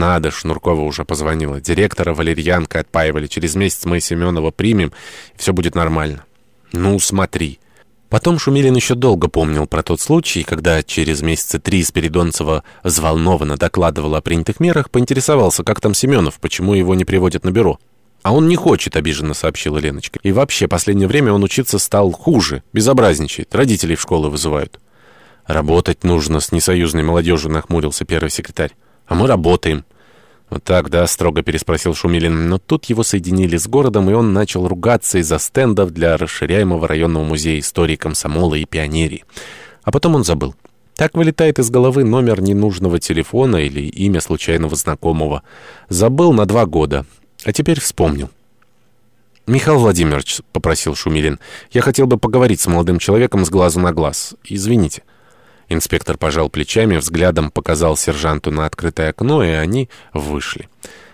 Надо, Шнуркова уже позвонила. Директора валерьянка отпаивали. Через месяц мы Семенова примем, все будет нормально. Ну, смотри. Потом Шумилин еще долго помнил про тот случай, когда через месяца три Спиридонцева взволнованно докладывала о принятых мерах, поинтересовался, как там Семенов, почему его не приводят на бюро. «А он не хочет», — обиженно сообщила Леночка. «И вообще, последнее время он учиться стал хуже, безобразничает, родителей в школы вызывают». «Работать нужно с несоюзной молодежью», — нахмурился первый секретарь. «А мы работаем». «Вот так, да?» — строго переспросил Шумилин. Но тут его соединили с городом, и он начал ругаться из-за стендов для расширяемого районного музея истории комсомола и пионерии. А потом он забыл. Так вылетает из головы номер ненужного телефона или имя случайного знакомого. Забыл на два года, а теперь вспомнил. «Михаил Владимирович», — попросил Шумилин, — «я хотел бы поговорить с молодым человеком с глазу на глаз. Извините». Инспектор пожал плечами, взглядом показал сержанту на открытое окно, и они вышли.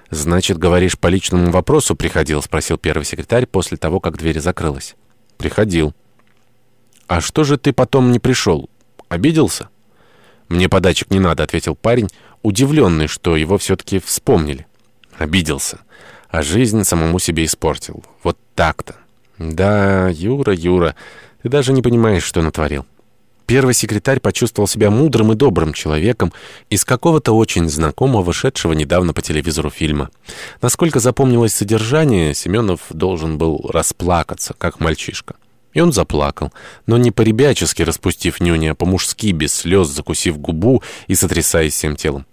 «Значит, говоришь, по личному вопросу приходил?» — спросил первый секретарь после того, как дверь закрылась. «Приходил». «А что же ты потом не пришел? Обиделся?» «Мне подачек не надо», — ответил парень, удивленный, что его все-таки вспомнили. «Обиделся. А жизнь самому себе испортил. Вот так-то». «Да, Юра, Юра, ты даже не понимаешь, что натворил». Первый секретарь почувствовал себя мудрым и добрым человеком из какого-то очень знакомого, шедшего недавно по телевизору фильма. Насколько запомнилось содержание, Семенов должен был расплакаться, как мальчишка. И он заплакал, но не по-ребячески распустив нюни, а по-мужски, без слез, закусив губу и сотрясаясь всем телом.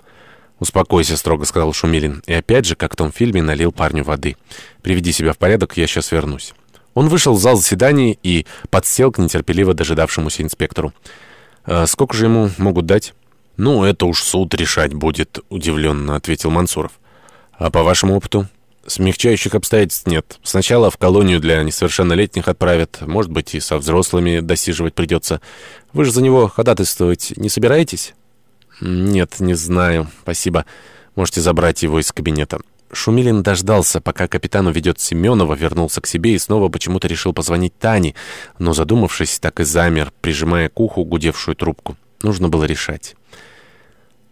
«Успокойся», — строго сказал Шумилин. И опять же, как в том фильме, налил парню воды. «Приведи себя в порядок, я сейчас вернусь». Он вышел в зал заседаний и подсел к нетерпеливо дожидавшемуся инспектору. «А «Сколько же ему могут дать?» «Ну, это уж суд решать будет», — удивленно ответил Мансуров. «А по вашему опыту?» «Смягчающих обстоятельств нет. Сначала в колонию для несовершеннолетних отправят, может быть, и со взрослыми досиживать придется. Вы же за него ходатайствовать не собираетесь?» «Нет, не знаю. Спасибо. Можете забрать его из кабинета». Шумилин дождался, пока капитан уведет Семенова, вернулся к себе и снова почему-то решил позвонить Тане, но, задумавшись, так и замер, прижимая к уху гудевшую трубку. Нужно было решать.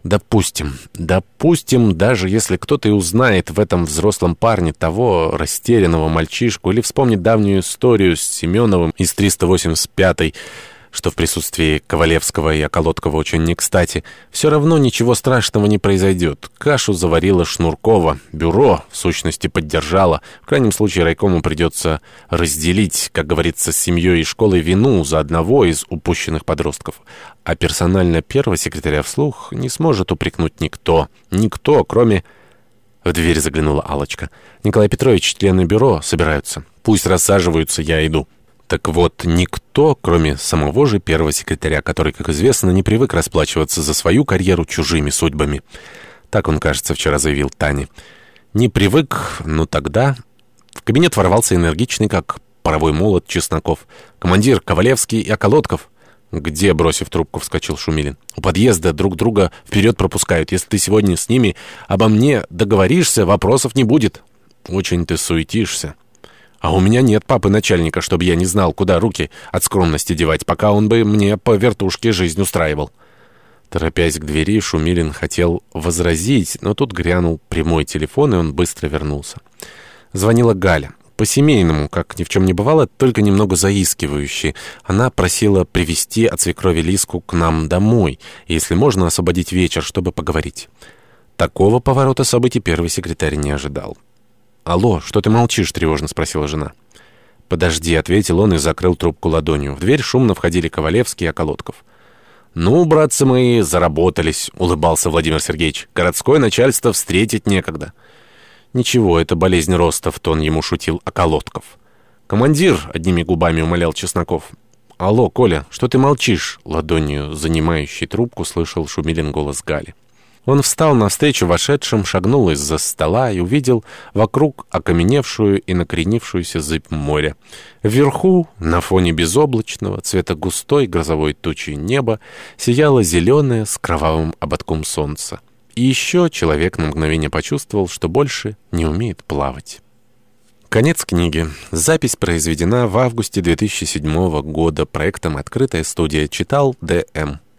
Допустим, допустим, даже если кто-то и узнает в этом взрослом парне того растерянного мальчишку или вспомнит давнюю историю с Семеновым из 385-й, что в присутствии Ковалевского и Околоткова очень не кстати, все равно ничего страшного не произойдет. Кашу заварила Шнуркова, бюро, в сущности, поддержала. В крайнем случае райкому придется разделить, как говорится, с семьей и школой вину за одного из упущенных подростков. А персонально первого секретаря вслух не сможет упрекнуть никто. Никто, кроме... В дверь заглянула алочка «Николай Петрович, члены бюро собираются. Пусть рассаживаются, я иду». Так вот, никто, кроме самого же первого секретаря, который, как известно, не привык расплачиваться за свою карьеру чужими судьбами. Так он, кажется, вчера заявил Тане. Не привык, но тогда... В кабинет ворвался энергичный, как паровой молот Чесноков. «Командир Ковалевский и Околотков». «Где?» — бросив трубку, вскочил Шумилин. «У подъезда друг друга вперед пропускают. Если ты сегодня с ними обо мне договоришься, вопросов не будет». «Очень ты суетишься». А у меня нет папы-начальника, чтобы я не знал, куда руки от скромности девать, пока он бы мне по вертушке жизнь устраивал. Торопясь к двери, Шумилин хотел возразить, но тут грянул прямой телефон, и он быстро вернулся. Звонила Галя. По-семейному, как ни в чем не бывало, только немного заискивающе. Она просила привести от свекрови Лиску к нам домой, если можно освободить вечер, чтобы поговорить. Такого поворота событий первый секретарь не ожидал. «Алло, что ты молчишь?» — тревожно спросила жена. «Подожди», — ответил он и закрыл трубку ладонью. В дверь шумно входили Ковалевский и Околотков. «Ну, братцы мои, заработались», — улыбался Владимир Сергеевич. «Городское начальство встретить некогда». «Ничего, это болезнь роста», — в тон ему шутил Околотков. «Командир», — одними губами умолял Чесноков. «Алло, Коля, что ты молчишь?» Ладонью, занимающей трубку, слышал Шумилин голос Гали. Он встал навстречу вошедшим, шагнул из-за стола и увидел вокруг окаменевшую и накренившуюся зыбь моря. Вверху, на фоне безоблачного, цвета густой грозовой тучи неба, сияло зеленое с кровавым ободком солнца. И еще человек на мгновение почувствовал, что больше не умеет плавать. Конец книги. Запись произведена в августе 2007 года проектом «Открытая студия». Читал Д.М.